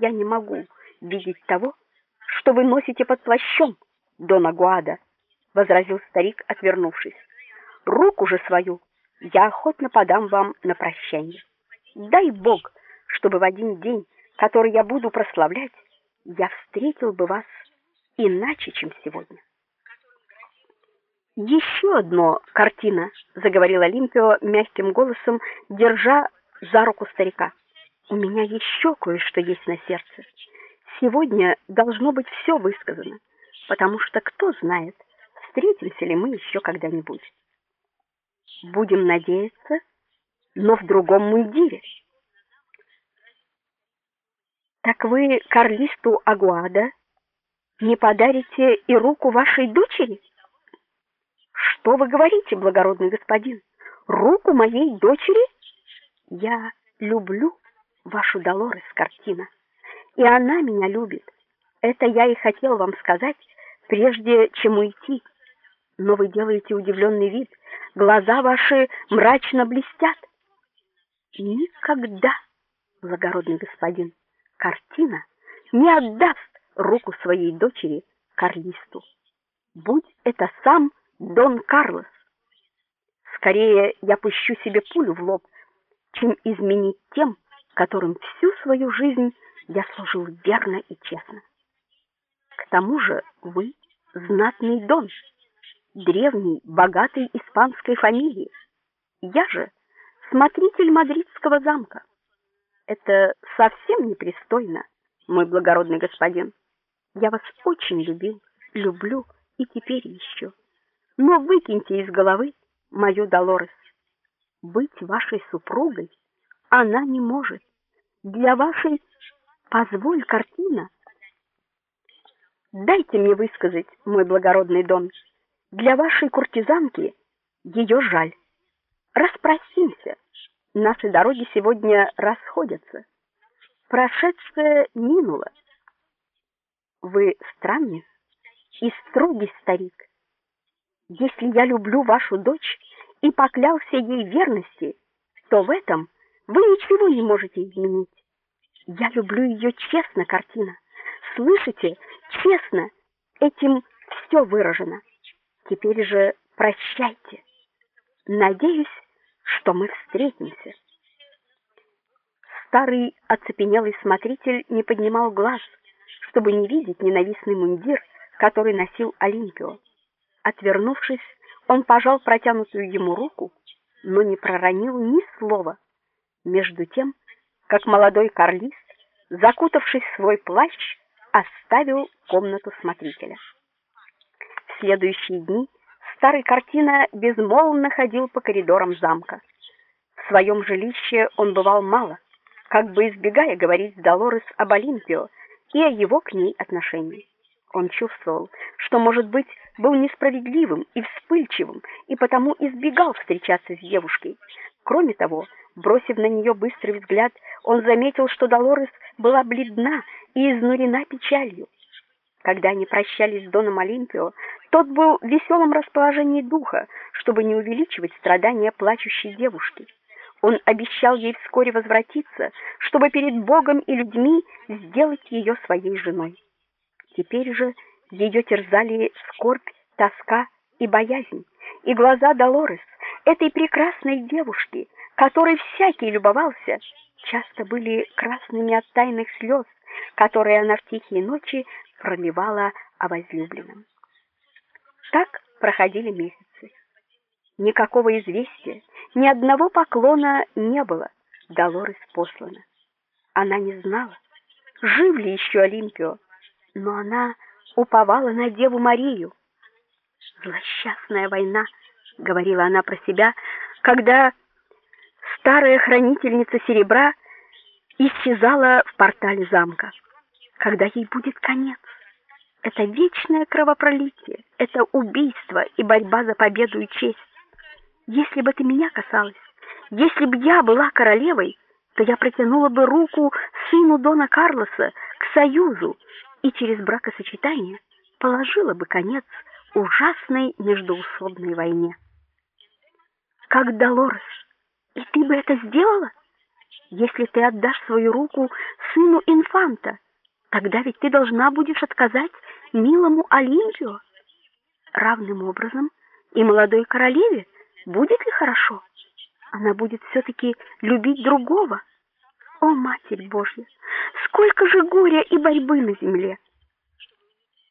Я не могу видеть того, что вы носите под плащом, Дон Агуада, возразил старик, отвернувшись. Руку же свою я охотно подам вам на прощание. Дай Бог, чтобы в один день, который я буду прославлять, я встретил бы вас иначе, чем сегодня. Еще одно картина, заговорил Олимпио мягким голосом, держа за руку старика. У меня еще кое-что есть на сердце. Сегодня должно быть все высказано, потому что кто знает, встретимся ли мы еще когда-нибудь. Будем надеяться, но в другом мундире. Так вы Карлисту Агуада не подарите и руку вашей дочери? Что вы говорите, благородный господин? Руку моей дочери? Я люблю вашу Долорес картина, и она меня любит. Это я и хотел вам сказать, прежде чем уйти. Но вы делаете удивленный вид, глаза ваши мрачно блестят. Никогда, благородный господин, картина не отдаст руку своей дочери Карлисту. Будь это сам Дон Карлос. Скорее я пущу себе пулю в лоб, чем изменить тем, которым всю свою жизнь я служил верно и честно. К тому же вы знатный дон, древний, богатый испанской фамилии. Я же смотритель мадридского замка. Это совсем непристойно, мой благородный господин. Я вас очень любил, люблю и теперь еще. Но выкиньте из головы мою Долорес. Быть вашей супругой она не может. Для вашей позволь картина. Дайте мне высказать, мой благородный дон. Для вашей куртизанки ее жаль. Распростимся. Наши дороги сегодня расходятся. Прошедшее минуло. Вы странный и строгий старик. Если я люблю вашу дочь и поклялся ей верности, то в этом вы ничего не можете изменить. Я люблю ее честно, картина. Слышите? Честно. Этим все выражено. Теперь же прощайте. Надеюсь, что мы встретимся. Старый оцепенелый смотритель не поднимал глаз, чтобы не видеть ненавистный мундир, который носил Олимпио. Отвернувшись, он пожал протянутую ему руку, но не проронил ни слова. Между тем, как молодой карлист, закутавшись в свой плащ, оставил комнату смотрителя. В следующие дни старый картина безмолвно ходил по коридорам замка. В своем жилище он бывал мало, как бы избегая говорить с Долорес об Олимпио и о его к ней отношении. Он чувствовал, что, может быть, был несправедливым и вспыльчивым, и потому избегал встречаться с девушкой. Кроме того, бросив на нее быстрый взгляд, он заметил, что Долорес была бледна и изнурена печалью. Когда они прощались с Доном Олимпио, тот был в веселом расположении духа, чтобы не увеличивать страдания плачущей девушки. Он обещал ей вскоре возвратиться, чтобы перед Богом и людьми сделать ее своей женой. Теперь же ее терзали скорбь, тоска и боязнь, и глаза Долорес, этой прекрасной девушки, которой всякий любовался, часто были красными от тайных слез, которые она в тихие ночи проливала о возлюбленном. Так проходили месяцы. Никакого известия, ни одного поклона не было Долорес послано. Она не знала, жив ли еще Олимпио, но она уповала на Деву Марию. Злосчастная война, говорила она про себя, когда старая хранительница серебра исчезала в портале замка. Когда ей будет конец? Это вечное кровопролитие, это убийство и борьба за победу и честь. Если бы это меня касалось, если бы я была королевой, то я протянула бы руку сыну Дона Карлоса к союзу, и через бракосочетание положила бы конец ужасной междоусобной войне. Как Долорес, и ты бы это сделала? Если ты отдашь свою руку сыну инфанта, тогда ведь ты должна будешь отказать милому Олимпио. Равным образом и молодой королеве будет ли хорошо? Она будет все таки любить другого. О, Матерь Божья, сколько же горя и борьбы на земле!